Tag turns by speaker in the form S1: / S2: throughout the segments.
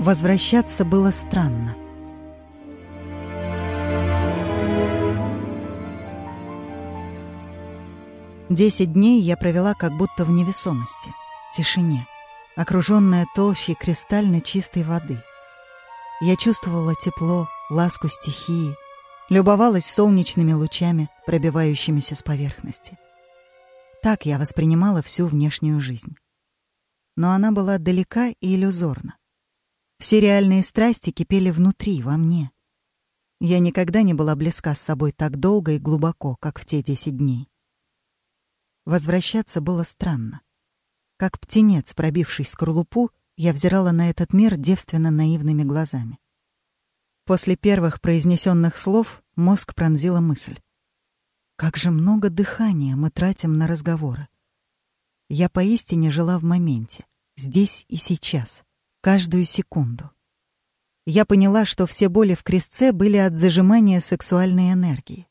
S1: Возвращаться было странно. Десять дней я провела как будто в невесомости, тишине, окруженная толщей кристально чистой воды. Я чувствовала тепло, ласку стихии, любовалась солнечными лучами, пробивающимися с поверхности. Так я воспринимала всю внешнюю жизнь. Но она была далека и иллюзорна. Все реальные страсти кипели внутри, во мне. Я никогда не была близка с собой так долго и глубоко, как в те десять дней. Возвращаться было странно. Как птенец, пробивший скорлупу, я взирала на этот мир девственно наивными глазами. После первых произнесенных слов мозг пронзила мысль. Как же много дыхания мы тратим на разговоры. Я поистине жила в моменте, здесь и сейчас, каждую секунду. Я поняла, что все боли в крестце были от зажимания сексуальной энергии.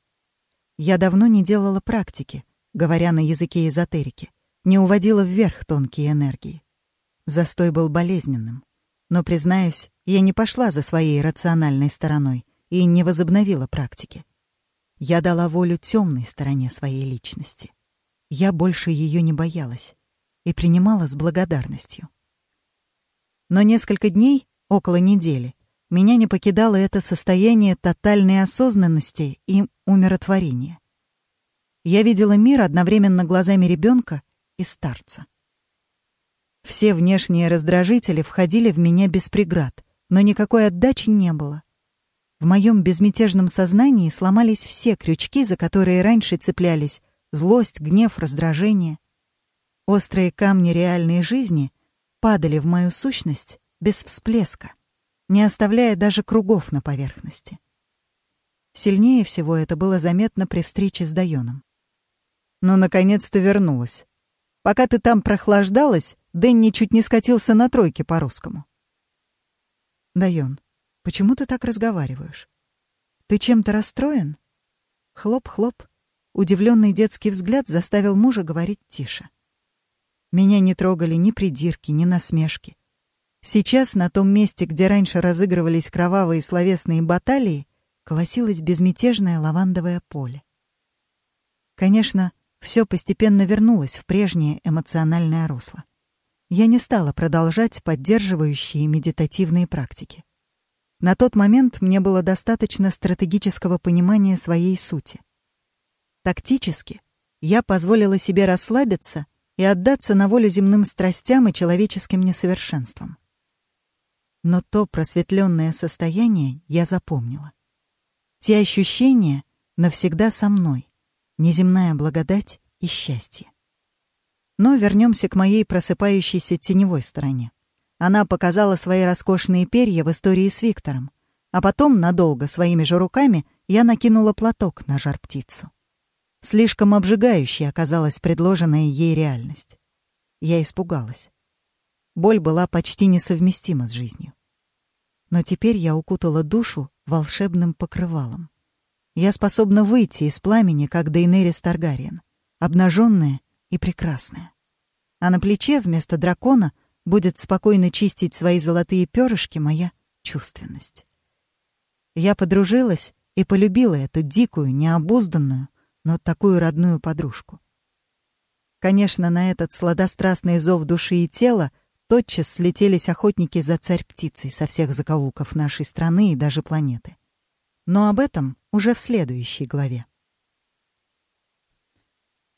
S1: Я давно не делала практики, говоря на языке эзотерики, не уводила вверх тонкие энергии. Застой был болезненным. Но, признаюсь, я не пошла за своей рациональной стороной и не возобновила практики. Я дала волю темной стороне своей личности. Я больше ее не боялась и принимала с благодарностью. Но несколько дней, около недели, меня не покидало это состояние тотальной осознанности и умиротворения. Я видела мир одновременно глазами ребенка и старца. Все внешние раздражители входили в меня без преград, но никакой отдачи не было. В моем безмятежном сознании сломались все крючки, за которые раньше цеплялись злость, гнев, раздражение. Острые камни реальной жизни падали в мою сущность без всплеска, не оставляя даже кругов на поверхности. Сильнее всего это было заметно при встрече с Дайоном. «Ну, наконец-то вернулась. Пока ты там прохлаждалась, Дэнни чуть не скатился на тройке по-русскому». «Дайон, почему ты так разговариваешь? Ты чем-то расстроен?» Хлоп-хлоп. Удивленный детский взгляд заставил мужа говорить тише. Меня не трогали ни придирки, ни насмешки. Сейчас на том месте, где раньше разыгрывались кровавые словесные баталии, колосилось безмятежное лавандовое поле. Конечно, все постепенно вернулось в прежнее эмоциональное русло. Я не стала продолжать поддерживающие медитативные практики. На тот момент мне было достаточно стратегического понимания своей сути. Тактически я позволила себе расслабиться и отдаться на волю земным страстям и человеческим несовершенствам. Но то просветленное состояние я запомнила. Те ощущения навсегда со мной неземная благодать и счастье. Но вернемся к моей просыпающейся теневой стороне. Она показала свои роскошные перья в истории с Виктором, а потом надолго своими же руками я накинула платок на жар-птицу. Слишком обжигающей оказалась предложенная ей реальность. Я испугалась. Боль была почти несовместима с жизнью. Но теперь я укутала душу волшебным покрывалом. Я способна выйти из пламени, как Дейнерис Таргариен, обнаженная и прекрасная. А на плече вместо дракона будет спокойно чистить свои золотые перышки моя чувственность. Я подружилась и полюбила эту дикую, необузданную, но такую родную подружку. Конечно, на этот сладострастный зов души и тела тотчас слетелись охотники за царь-птицей со всех закоулков нашей страны и даже планеты. Но об этом уже в следующей главе.